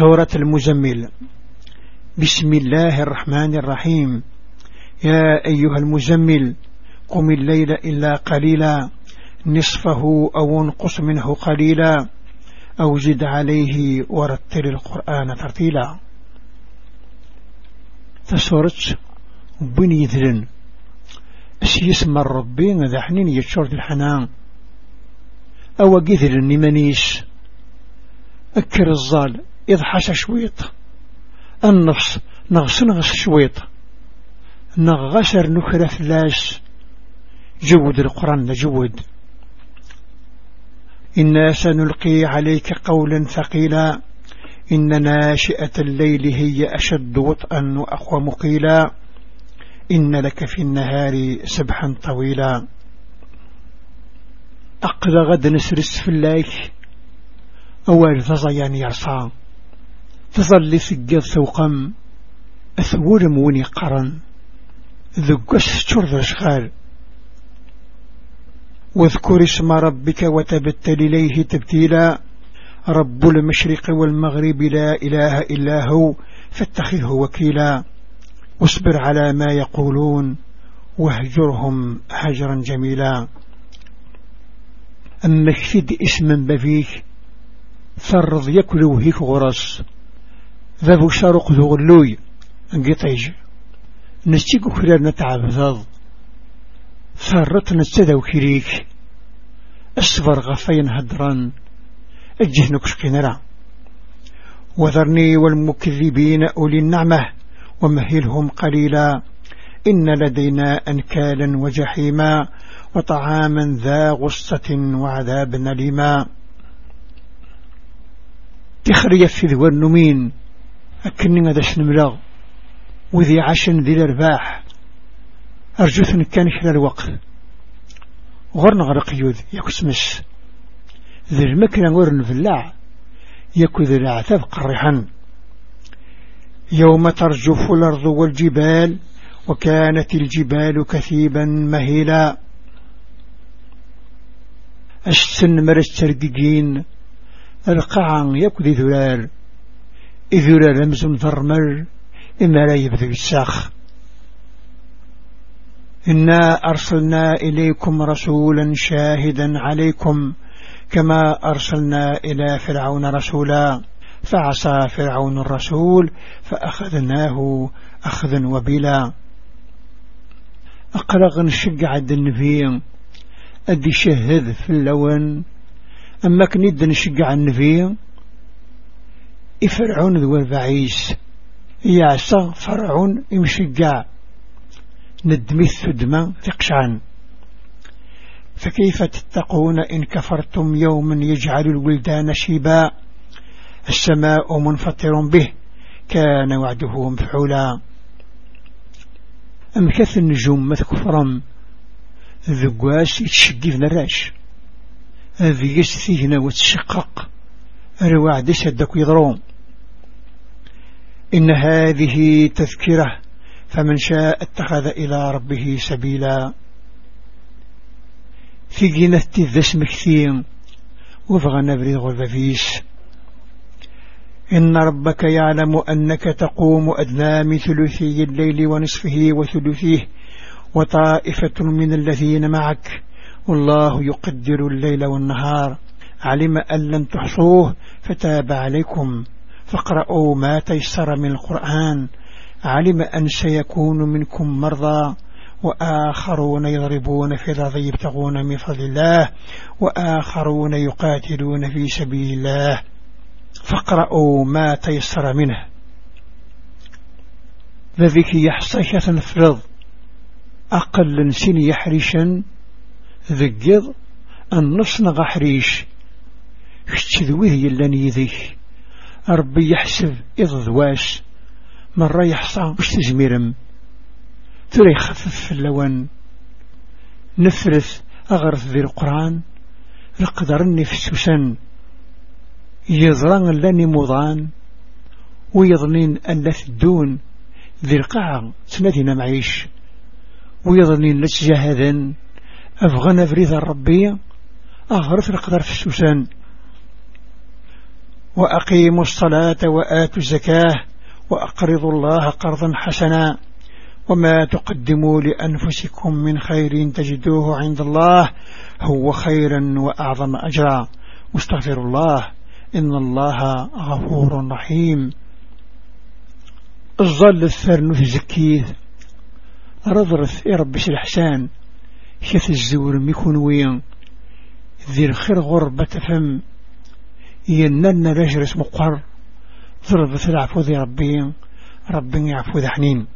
سورة المزمل بسم الله الرحمن الرحيم. يا أيها المزمل قم الليل إلا قليلا نصفه أو انقص منه قليلا أو زد عليه ورتل القرآن ترتيلا. تسورة بني ذلن اسم الربي ذا حنين يتشور الحنان أو قذل النمانيس أكر الظال إذ حش شويط. النفس نغس نغس شويط. نغسر نكرة فلاس جود القرآن جود. إنا سنلقي عليك قولا ثقيلا. إن ناشئة الليل هي أشد وطئا وأقوى مقيلا. إن لك في النهار سبحا طويلا. أقل غد نسرس في الليل. أول ضزيان يرصى تظل سجد ثوقم أثور موني قرن ذقس تشرذ شغال واذكر اسم ربك وتبتل إليه تبتيلا. رب المشرق والمغرب لا إله إلا هو فاتخذه وكيلا. واصبر على ما يقولون واهجرهم هجرا جميلا. أما اكفد اسما بفيك فرض يكل وهيك غرس. ذا شارق ذو غلوي انقطيج نستيق كلار نتعب ذاض فرط نستدو كريك أصبر غفين هدران أجه نكشقين را وذرني والمكذبين أولي النعمة ومهلهم قليلا إن لدينا أنكالا وجحيما وطعاما ذا غصة وعذابا لما تخري في ذو النمين أكني هذا شنملاغ وذي عشن ذي الأرباح. أرجوثني كان خلال الوقت. غرن غرق يوذ يكسمس ذي المكنة غرن فلاع يكو ذي العتاب قرحا يوم ترجف الأرض والجبال وكانت الجبال كثيبا مهيلا. السن مرس ترققين. القاع يكذي ذلال. إذ رمز ثرمل إما لا يبذل الساخ. إنا أرسلنا إليكم رسولا شاهدا عليكم كما أرسلنا إلى فرعون رسولا. فعصى فرعون الرسول فأخذناه أخذا وبلا أقرغ نشجع النبي أدي شهد في اللون. أما كنيد نشجع النبي إفرعون ذو البعيس. يعصى فرعون يمشجع ندمث دما تقشعن فكيف تتقون إن كفرتم يوما يجعل الولدان شيبا؟ السماء منفطر به. كان وعده مفعولا. أمكث النجوم مثكفرم ذقواس يتشقي في نراش. هذه يستثيهنا وتشقق. الوعد سدك يضرون. إن هذه تذكرة فمن شاء اتخذ إلى ربه سبيلا. في جنة الذسم كثير وفغ نبري غرفيس إن ربك يعلم أنك تقوم أدنى من ثلثي الليل ونصفه وثلثيه وطائفة من الذين معك. والله يقدر الليل والنهار. علم أن لن تحصوه فتاب عليكم. فاقرأوا ما تيسر من القرآن. علم أن سيكون منكم مرضى وآخرون يضربون في الأرض يبتغون من فضل الله وآخرون يقاتلون في سبيل الله. فاقرأوا ما تيسر منه. ذلك يحصيش تنفرض أقل سن يحرشا ذقض النص نغحريش كتذويه يلان يذيك ربي يحسب إذ ذواش مرة يحصى وش تجميرم. ترى يخفف في اللون. نفرث أغرث ذي القرآن. لقدرني في السوسن. يظران لاني مضان. ويظنين أن لا تدون ذي القاعة سندنا معيش. ويظنين لتجاهدا أفغن فريد الربية أغرث القدر في السوسن. وأقيموا الصلاة وآتوا الزكاة وأقرضوا الله قرضا حسنا وما تقدموا لأنفسكم من خير تجدوه عند الله هو خيرا وأعظم أجرا. واستغفر الله. إن الله غفور رحيم. الظل الثرن في زكيه رضرث إربش الحسان. شث الزور ميكون وين. ذي الخير غربة فم. ينن رجرس مقر ضربة العفو ذي ربي. ربي يعفو ذي حنين.